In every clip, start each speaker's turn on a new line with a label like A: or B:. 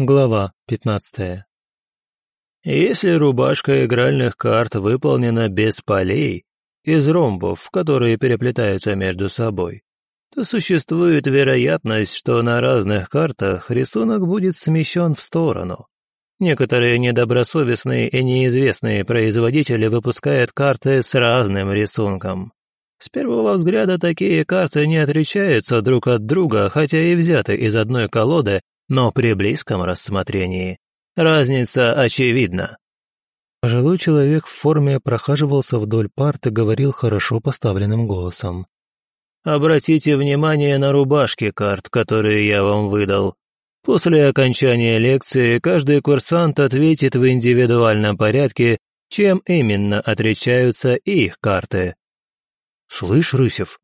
A: Глава 15. Если рубашка игральных карт выполнена без полей, из ромбов, которые переплетаются между собой, то существует вероятность, что на разных картах рисунок будет смещен в сторону. Некоторые недобросовестные и неизвестные производители выпускают карты с разным рисунком. С первого взгляда такие карты не отличаются друг от друга, хотя и взяты из одной колоды но при близком рассмотрении разница очевидна. Пожилой человек в форме прохаживался вдоль парт и говорил хорошо поставленным голосом. «Обратите внимание на рубашки карт, которые я вам выдал. После окончания лекции каждый курсант ответит в индивидуальном порядке, чем именно отличаются их карты». «Слышь, Рысев?»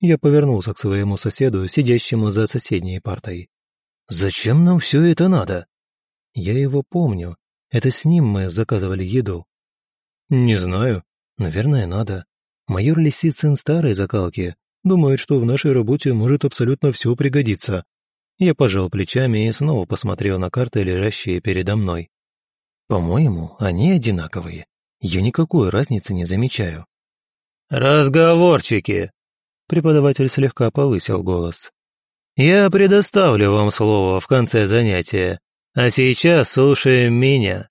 A: Я повернулся к своему соседу, сидящему за соседней партой. «Зачем нам все это надо?» «Я его помню. Это с ним мы заказывали еду». «Не знаю. Наверное, надо. Майор Лисицын старой закалки. Думает, что в нашей работе может абсолютно все пригодиться». Я пожал плечами и снова посмотрел на карты, лежащие передо мной. «По-моему, они одинаковые. Я никакой разницы не замечаю». «Разговорчики!» Преподаватель слегка повысил голос. Я предоставлю вам слово в конце занятия, а сейчас слушаем меня.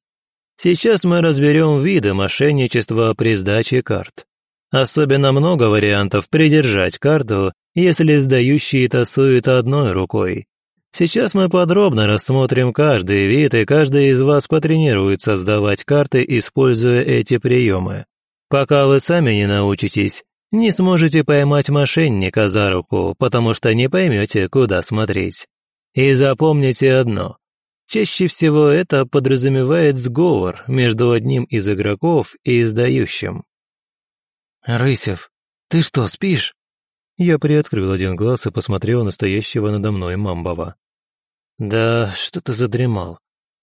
A: Сейчас мы разберем виды мошенничества при сдаче карт. Особенно много вариантов придержать карту, если сдающий тасует одной рукой. Сейчас мы подробно рассмотрим каждый вид, и каждый из вас потренируется сдавать карты, используя эти приемы. Пока вы сами не научитесь, не сможете поймать мошенника за руку, потому что не поймете, куда смотреть. И запомните одно. Чаще всего это подразумевает сговор между одним из игроков и издающим. «Рысев, ты что, спишь?» Я приоткрыл один глаз и посмотрел на стоящего надо мной Мамбова. «Да, что-то задремал.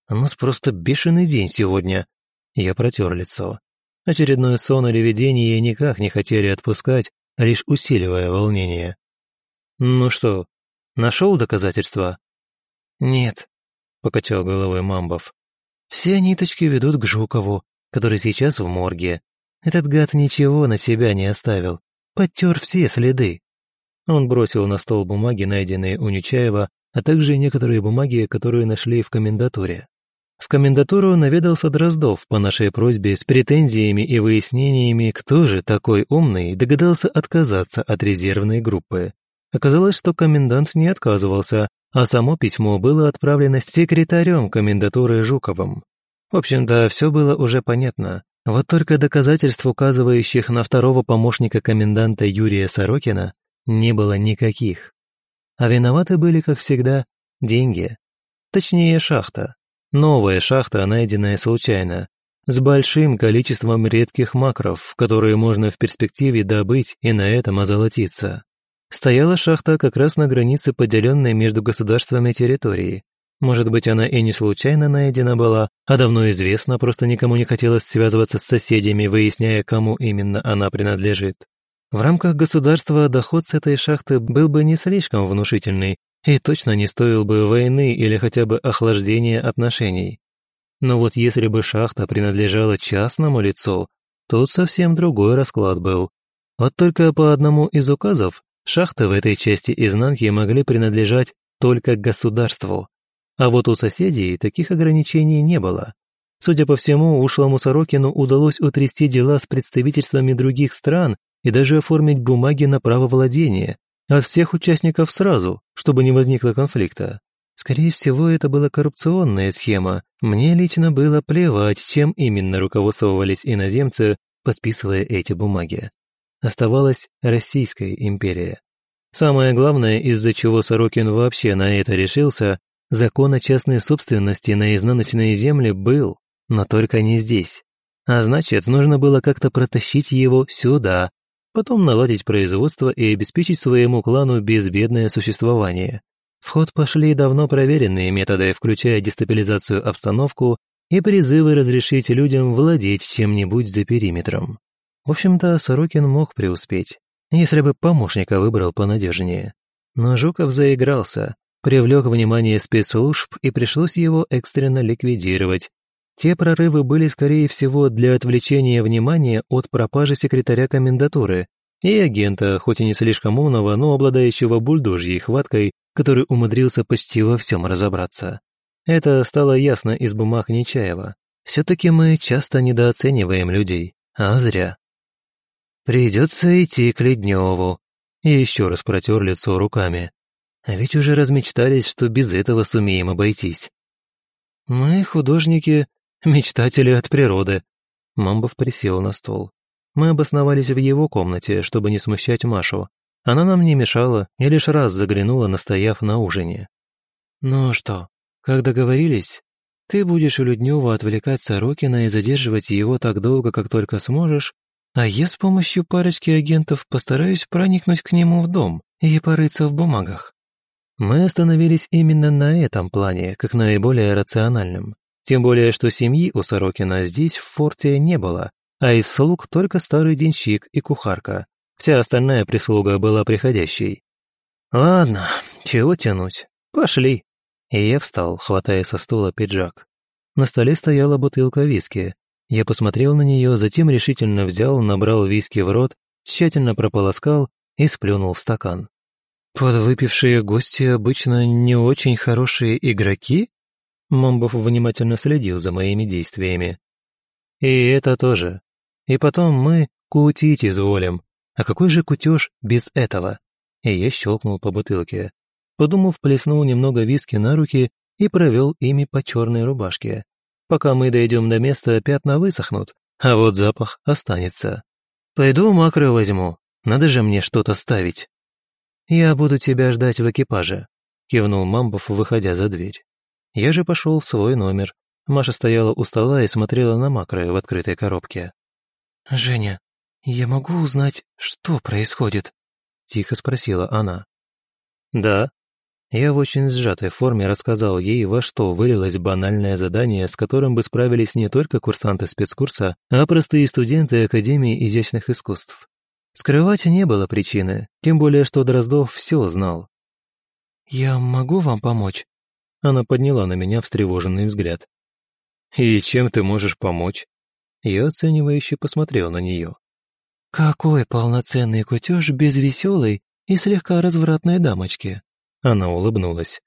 A: У нас просто бешеный день сегодня». Я протер лицо. Очередной сон или видение никак не хотели отпускать, лишь усиливая волнение. «Ну что, нашел доказательства?» «Нет», — покачал головой Мамбов. «Все ниточки ведут к Жукову, который сейчас в морге. Этот гад ничего на себя не оставил, подтер все следы». Он бросил на стол бумаги, найденные у Нечаева, а также некоторые бумаги, которые нашли в комендатуре. В комендатуру наведался Дроздов по нашей просьбе с претензиями и выяснениями, кто же такой умный догадался отказаться от резервной группы. Оказалось, что комендант не отказывался, а само письмо было отправлено секретарем комендатуры Жуковым. В общем-то, все было уже понятно. Вот только доказательств, указывающих на второго помощника коменданта Юрия Сорокина, не было никаких. А виноваты были, как всегда, деньги. Точнее, шахта. Новая шахта, найденная случайно, с большим количеством редких макров, которые можно в перспективе добыть и на этом озолотиться. Стояла шахта как раз на границе поделенной между государствами территории. Может быть, она и не случайно найдена была, а давно известно, просто никому не хотелось связываться с соседями, выясняя, кому именно она принадлежит. В рамках государства доход с этой шахты был бы не слишком внушительный, и точно не стоил бы войны или хотя бы охлаждения отношений. Но вот если бы шахта принадлежала частному лицу, тут совсем другой расклад был. Вот только по одному из указов шахты в этой части изнанки могли принадлежать только государству. А вот у соседей таких ограничений не было. Судя по всему, ушлому Сорокину удалось утрясти дела с представительствами других стран и даже оформить бумаги на право владения, от всех участников сразу, чтобы не возникло конфликта. Скорее всего, это была коррупционная схема. Мне лично было плевать, чем именно руководствовались иноземцы, подписывая эти бумаги. Оставалась Российская империя. Самое главное, из-за чего Сорокин вообще на это решился, закон о частной собственности на изнаночные земли был, но только не здесь. А значит, нужно было как-то протащить его сюда, потом наладить производство и обеспечить своему клану безбедное существование. В ход пошли давно проверенные методы, включая дестабилизацию обстановку и призывы разрешить людям владеть чем-нибудь за периметром. В общем-то, Сорокин мог преуспеть, если бы помощника выбрал понадежнее. Но Жуков заигрался, привлек внимание спецслужб и пришлось его экстренно ликвидировать. Те прорывы были, скорее всего, для отвлечения внимания от пропажи секретаря комендатуры и агента, хоть и не слишком умного, но обладающего бульдожьей хваткой, который умудрился почти во всем разобраться. Это стало ясно из бумаг Нечаева. Все-таки мы часто недооцениваем людей, а зря. Придется идти к Ледневу. И еще раз протер лицо руками. А ведь уже размечтались, что без этого сумеем обойтись. Мы, художники, мечтатели от природы. Мамбов присел на стол. Мы обосновались в его комнате, чтобы не смущать Машу. Она нам не мешала и лишь раз заглянула, настояв на ужине. «Ну что, как договорились, ты будешь у Люднева отвлекать Сорокина и задерживать его так долго, как только сможешь, а я с помощью парочки агентов постараюсь проникнуть к нему в дом и порыться в бумагах. Мы остановились именно на этом плане, как наиболее рациональном. Тем более, что семьи у Сорокина здесь, в форте, не было, а из слуг только старый денщик и кухарка. Вся остальная прислуга была приходящей. Ладно, чего тянуть? Пошли. И я встал, хватая со стула пиджак. На столе стояла бутылка виски. Я посмотрел на нее, затем решительно взял, набрал виски в рот, тщательно прополоскал и сплюнул в стакан. «Подвыпившие гости обычно не очень хорошие игроки?» Момбов внимательно следил за моими действиями. «И это тоже. И потом мы кутить изволим. А какой же кутеж без этого?» И я щелкнул по бутылке. Подумав, плеснул немного виски на руки и провел ими по черной рубашке. Пока мы дойдем до места, пятна высохнут, а вот запах останется. Пойду макро возьму, надо же мне что-то ставить. «Я буду тебя ждать в экипаже», — кивнул Мамбов, выходя за дверь. Я же пошел в свой номер. Маша стояла у стола и смотрела на макро в открытой коробке. «Женя, я могу узнать, что происходит?» — тихо спросила она. «Да». Я в очень сжатой форме рассказал ей, во что вылилось банальное задание, с которым бы справились не только курсанты спецкурса, а простые студенты Академии изящных искусств. Скрывать не было причины, тем более, что Дроздов все знал. «Я могу вам помочь?» Она подняла на меня встревоженный взгляд. «И чем ты можешь помочь?» Я оценивающе посмотрел на нее. «Какой полноценный кутеж без веселой и слегка развратной дамочки?» Она улыбнулась.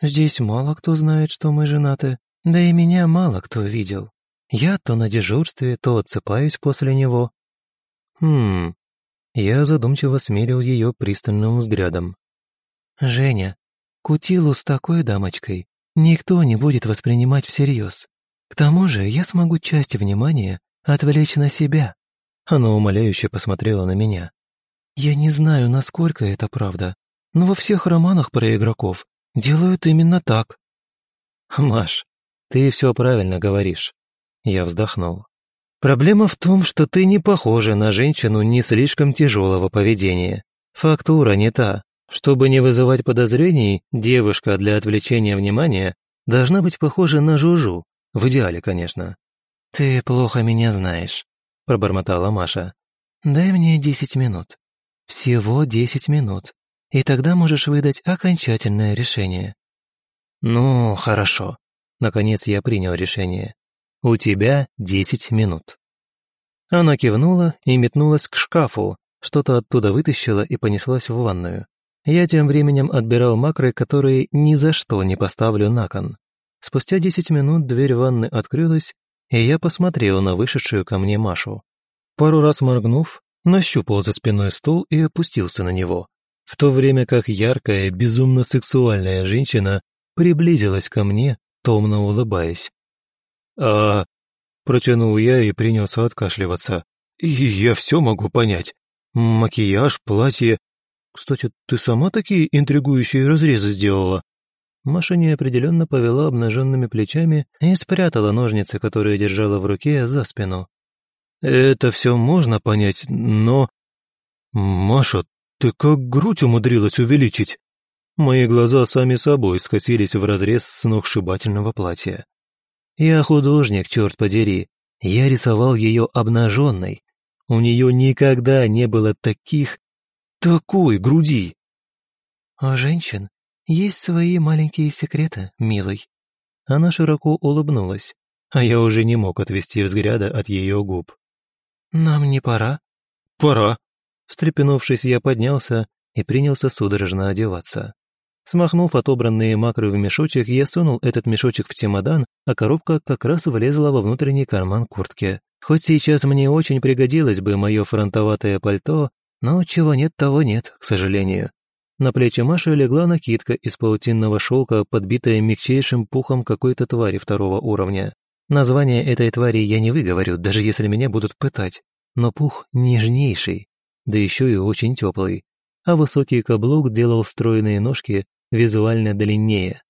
A: «Здесь мало кто знает, что мы женаты, да и меня мало кто видел. Я то на дежурстве, то отсыпаюсь после него». «Хм, я задумчиво смерил ее пристальным взглядом. «Женя, кутилу с такой дамочкой никто не будет воспринимать всерьез. К тому же я смогу часть внимания отвлечь на себя». Она умоляюще посмотрела на меня. «Я не знаю, насколько это правда, но во всех романах про игроков делают именно так». «Маш, ты все правильно говоришь». Я вздохнул. Проблема в том, что ты не похожа на женщину не слишком тяжелого поведения. Фактура не та. Чтобы не вызывать подозрений, девушка для отвлечения внимания должна быть похожа на Жужу. В идеале, конечно. «Ты плохо меня знаешь», — пробормотала Маша. «Дай мне десять минут. Всего десять минут. И тогда можешь выдать окончательное решение». «Ну, хорошо». Наконец я принял решение. У тебя десять минут». Она кивнула и метнулась к шкафу, что-то оттуда вытащила и понеслась в ванную. Я тем временем отбирал макры, которые ни за что не поставлю на кон. Спустя десять минут дверь ванны открылась, и я посмотрел на вышедшую ко мне Машу. Пару раз моргнув, нащупал за спиной стул и опустился на него, в то время как яркая, безумно сексуальная женщина приблизилась ко мне, томно улыбаясь. «А...» — протянул я и принялся откашливаться. «И я все могу понять. Макияж, платье... Кстати, ты сама такие интригующие разрезы сделала?» Маша неопределенно повела обнаженными плечами и спрятала ножницы, которые держала в руке, за спину. «Это все можно понять, но...» «Маша, ты как грудь умудрилась увеличить?» Мои глаза сами собой скосились в разрез сногсшибательного платья. Я художник, черт подери. Я рисовал ее обнаженной. У нее никогда не было таких... такой груди. У женщин есть свои маленькие секреты, милый». Она широко улыбнулась, а я уже не мог отвести взгляда от ее губ. «Нам не пора?»
B: «Пора!»
A: Встрепенувшись, я поднялся и принялся судорожно одеваться. Смахнув отобранные макры в мешочек, я сунул этот мешочек в чемодан, а коробка как раз влезла во внутренний карман куртки. Хоть сейчас мне очень пригодилось бы мое фронтоватое пальто, но чего нет, того нет, к сожалению. На плечи Маши легла накидка из паутинного шелка, подбитая мягчайшим пухом какой-то твари второго уровня. Название этой твари я не выговорю, даже если меня будут пытать. Но пух нежнейший, да еще и очень теплый. А высокий каблук делал стройные ножки визуально длиннее.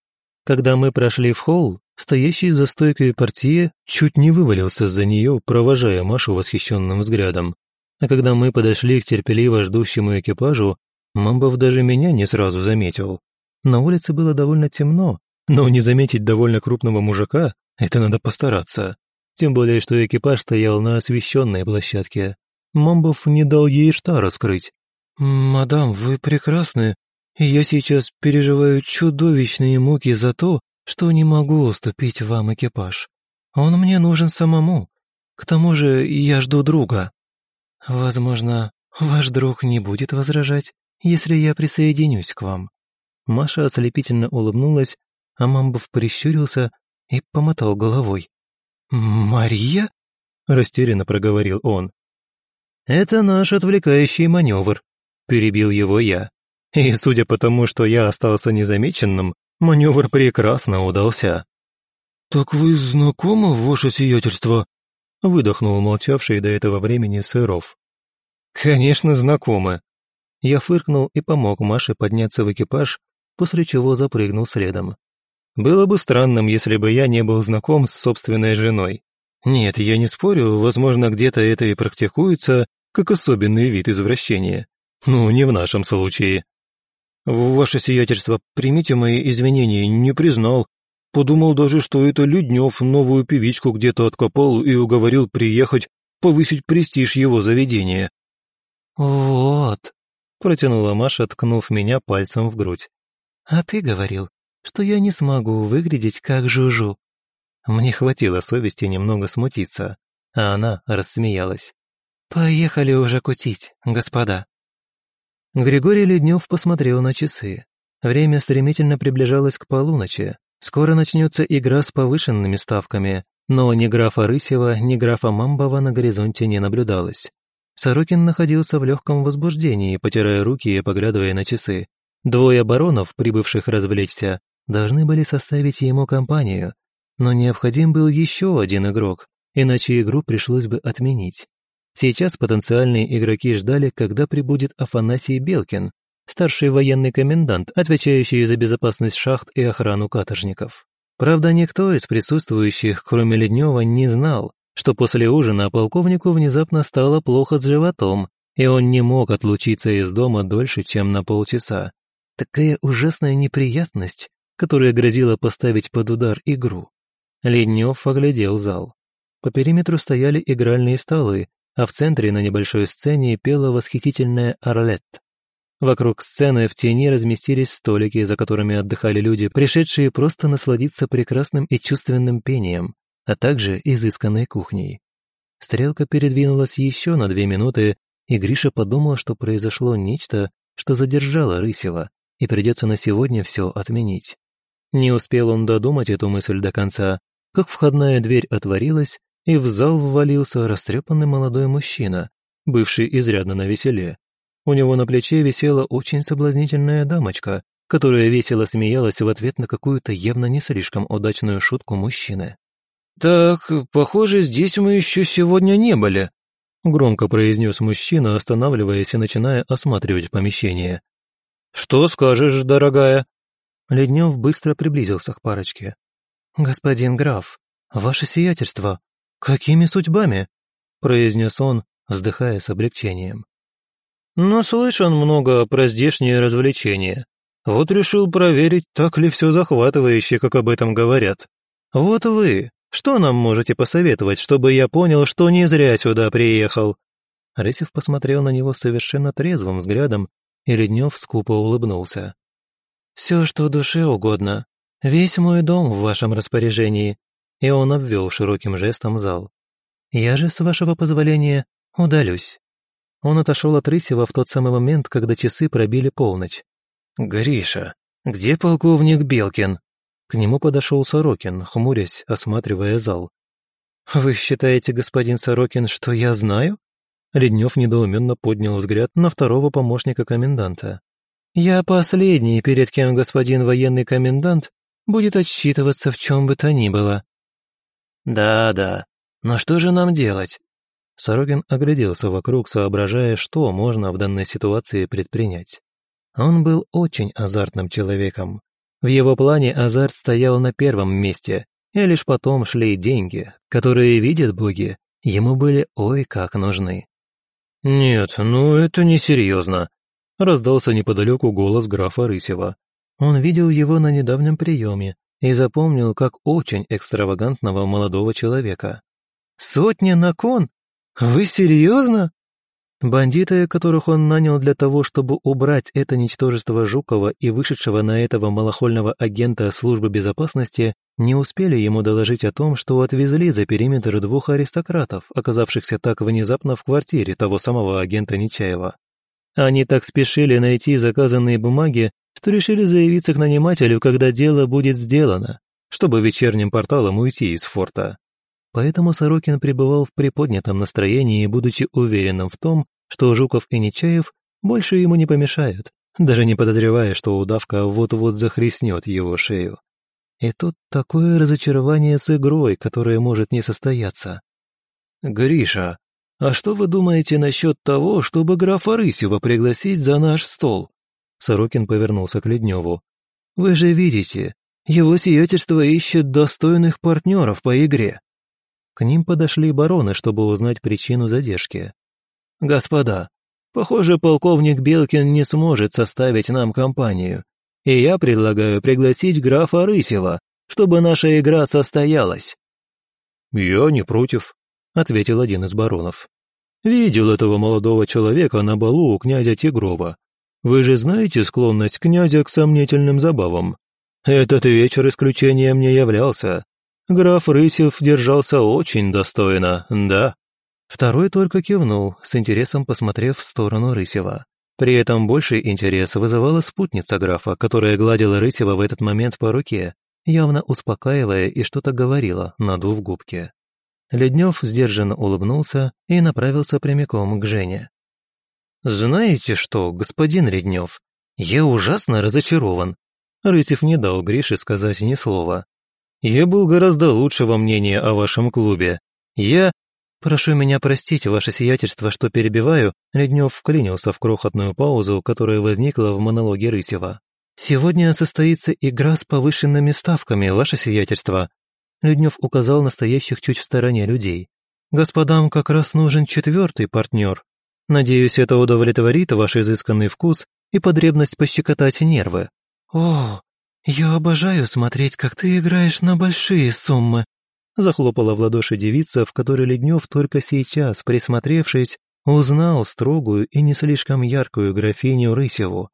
A: Когда мы прошли в холл, стоящий за стойкой портье чуть не вывалился за нее, провожая Машу восхищенным взглядом. А когда мы подошли к терпеливо ждущему экипажу, Мамбов даже меня не сразу заметил. На улице было довольно темно, но не заметить довольно крупного мужика — это надо постараться. Тем более, что экипаж стоял на освещенной площадке. Мамбов не дал ей рта раскрыть. «Мадам, вы прекрасны, я сейчас переживаю чудовищные муки за то, что не могу уступить вам экипаж. Он мне нужен самому. К тому же я жду друга. Возможно, ваш друг не будет возражать, если я присоединюсь к вам». Маша ослепительно улыбнулась, а Мамбов прищурился и помотал головой. «Мария?» — растерянно проговорил он. «Это наш отвлекающий маневр», — перебил его я. И судя по тому, что я остался незамеченным, маневр прекрасно удался.
B: «Так вы знакомы, ваше сиятельство?» — выдохнул молчавший до этого времени Сыров.
A: «Конечно, знакомы». Я фыркнул и помог Маше подняться в экипаж, после чего запрыгнул следом. Было бы странным, если бы я не был знаком с собственной женой. Нет, я не спорю, возможно, где-то это и практикуется, как особенный вид извращения. Ну, не в нашем случае. Ваше сиятельство, примите мои извинения, не признал. Подумал даже, что это Люднев новую певичку где-то откопал и уговорил приехать повысить престиж его заведения.
C: «Вот», — протянула Маша, ткнув меня пальцем в грудь. «А ты говорил, что я не смогу выглядеть как Жужу».
A: Мне хватило совести немного смутиться, а она рассмеялась.
C: «Поехали уже кутить, господа».
A: Григорий Леднев посмотрел на часы. Время стремительно приближалось к полуночи. Скоро начнется игра с повышенными ставками, но ни графа Рысева, ни графа Мамбова на горизонте не наблюдалось. Сорокин находился в легком возбуждении, потирая руки и поглядывая на часы. Двое баронов, прибывших развлечься, должны были составить ему компанию, но необходим был еще один игрок, иначе игру пришлось бы отменить. Сейчас потенциальные игроки ждали, когда прибудет Афанасий Белкин, старший военный комендант, отвечающий за безопасность шахт и охрану каторжников. Правда, никто из присутствующих, кроме Леднева, не знал, что после ужина полковнику внезапно стало плохо с животом, и он не мог отлучиться из дома дольше, чем на полчаса. Такая ужасная неприятность, которая грозила поставить под удар игру. Леднев оглядел зал. По периметру стояли игральные столы, а в центре на небольшой сцене пела восхитительная Орлет. Вокруг сцены в тени разместились столики, за которыми отдыхали люди, пришедшие просто насладиться прекрасным и чувственным пением, а также изысканной кухней. Стрелка передвинулась еще на две минуты, и Гриша подумал, что произошло нечто, что задержало Рысева, и придется на сегодня все отменить. Не успел он додумать эту мысль до конца, как входная дверь отворилась, и в зал ввалился растрепанный молодой мужчина, бывший изрядно на веселе. У него на плече висела очень соблазнительная дамочка, которая весело смеялась в ответ на какую-то явно не слишком удачную шутку мужчины.
B: «Так, похоже, здесь мы еще сегодня не были», — громко произнес мужчина, останавливаясь и начиная осматривать помещение. «Что скажешь, дорогая?»
A: Леднев быстро приблизился к парочке.
C: «Господин граф, ваше сиятельство,
A: «Какими судьбами?» — произнес он, вздыхая с облегчением.
B: «Но слышан много про здешние развлечения. Вот решил проверить, так ли все захватывающе, как об этом говорят. Вот вы, что нам можете посоветовать, чтобы я понял, что не зря сюда приехал?»
A: Рысев посмотрел на него совершенно трезвым взглядом, и Леднев скупо улыбнулся.
C: Все, что душе угодно. Весь мой дом в вашем распоряжении». И он обвел широким жестом зал. «Я же, с вашего позволения, удалюсь». Он отошел от Рысева в тот самый момент, когда часы пробили полночь.
B: «Гриша, где полковник Белкин?» К нему подошел Сорокин, хмурясь, осматривая зал.
C: «Вы считаете, господин Сорокин, что я знаю?» Леднев недоуменно поднял взгляд на второго помощника коменданта. «Я последний, перед кем господин военный комендант будет отсчитываться в чем бы то ни было».
B: «Да-да, но что же нам делать?»
C: Сорокин огляделся вокруг, соображая, что можно в данной ситуации предпринять. Он был очень азартным человеком. В его плане азарт стоял на первом месте, и лишь потом шли деньги, которые, видят боги, ему были ой как нужны.
B: «Нет, ну это несерьезно», — раздался неподалеку голос графа Рысева.
C: Он видел его на недавнем приеме и запомнил как очень экстравагантного молодого человека. «Сотня на кон? Вы серьезно?» Бандиты, которых он нанял для того, чтобы убрать это ничтожество Жукова и вышедшего на этого малохольного агента службы безопасности, не успели ему доложить о том, что отвезли за периметр двух аристократов, оказавшихся так внезапно в квартире того самого агента Нечаева. Они так спешили найти заказанные бумаги, что решили заявиться к нанимателю, когда дело будет сделано, чтобы вечерним порталом уйти из форта. Поэтому Сорокин пребывал в приподнятом настроении, будучи уверенным в том, что Жуков и Нечаев больше ему не помешают, даже не подозревая, что удавка вот-вот захлестнет его шею. И тут такое разочарование с игрой, которое может не состояться.
B: «Гриша, а что вы думаете насчет того, чтобы графа Рысева пригласить за наш стол?»
C: Сорокин повернулся к Ледневу. «Вы же видите, его сиятельство ищет достойных партнеров по игре». К ним подошли бароны, чтобы узнать причину задержки.
A: «Господа, похоже, полковник Белкин не сможет составить нам компанию и я предлагаю пригласить графа Рысева, чтобы наша игра состоялась».
B: «Я не против», — ответил один из баронов.
A: «Видел этого молодого человека на балу у князя Тигрова. Вы же знаете склонность князя к сомнительным забавам. Этот вечер исключением не являлся. Граф Рысев держался очень достойно, да».
C: Второй только кивнул, с интересом посмотрев в сторону Рысева. При этом больший интерес вызывала спутница графа, которая гладила Рысева в этот момент по руке, явно успокаивая и что-то говорила, надув губки. Леднев сдержанно улыбнулся и направился прямиком к Жене.
A: «Знаете что, господин Леднев, я ужасно разочарован». Рысев не дал Грише сказать ни слова. «Я был гораздо лучшего мнения о вашем клубе. Я
C: «Прошу меня простить, ваше сиятельство, что перебиваю», Леднев вклинился в крохотную паузу, которая возникла в монологе Рысева. «Сегодня состоится игра с повышенными ставками, ваше сиятельство». Леднев указал на стоящих чуть в стороне людей. «Господам как раз нужен четвертый партнер. Надеюсь, это удовлетворит ваш изысканный вкус и потребность пощекотать нервы». «О, я обожаю смотреть, как ты играешь на большие суммы», Захлопала в ладоши девица, в которой Леднев только сейчас, присмотревшись, узнал строгую и не слишком яркую графиню Рысеву.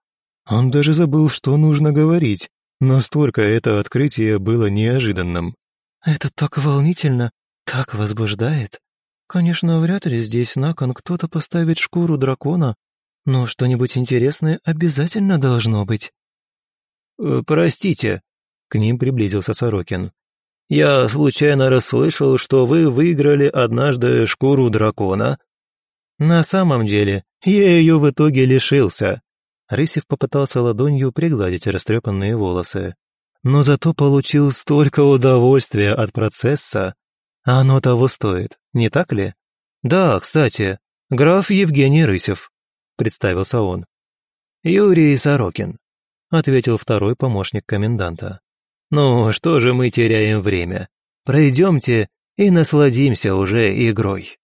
C: Он даже забыл, что нужно говорить, настолько это открытие было неожиданным. «Это так волнительно, так возбуждает. Конечно, вряд ли здесь на кон кто-то поставит шкуру дракона, но что-нибудь интересное обязательно должно быть».
A: «Э, «Простите», — к ним приблизился Сорокин. Я случайно расслышал, что вы выиграли однажды шкуру дракона».
C: «На самом деле, я ее в итоге лишился». Рысев попытался ладонью пригладить растрепанные волосы. «Но зато получил столько удовольствия от процесса. Оно того стоит, не так ли?»
A: «Да, кстати, граф Евгений Рысев», — представился он. «Юрий Сорокин», — ответил второй помощник коменданта. Ну, что же мы теряем время? Пройдемте и насладимся уже игрой.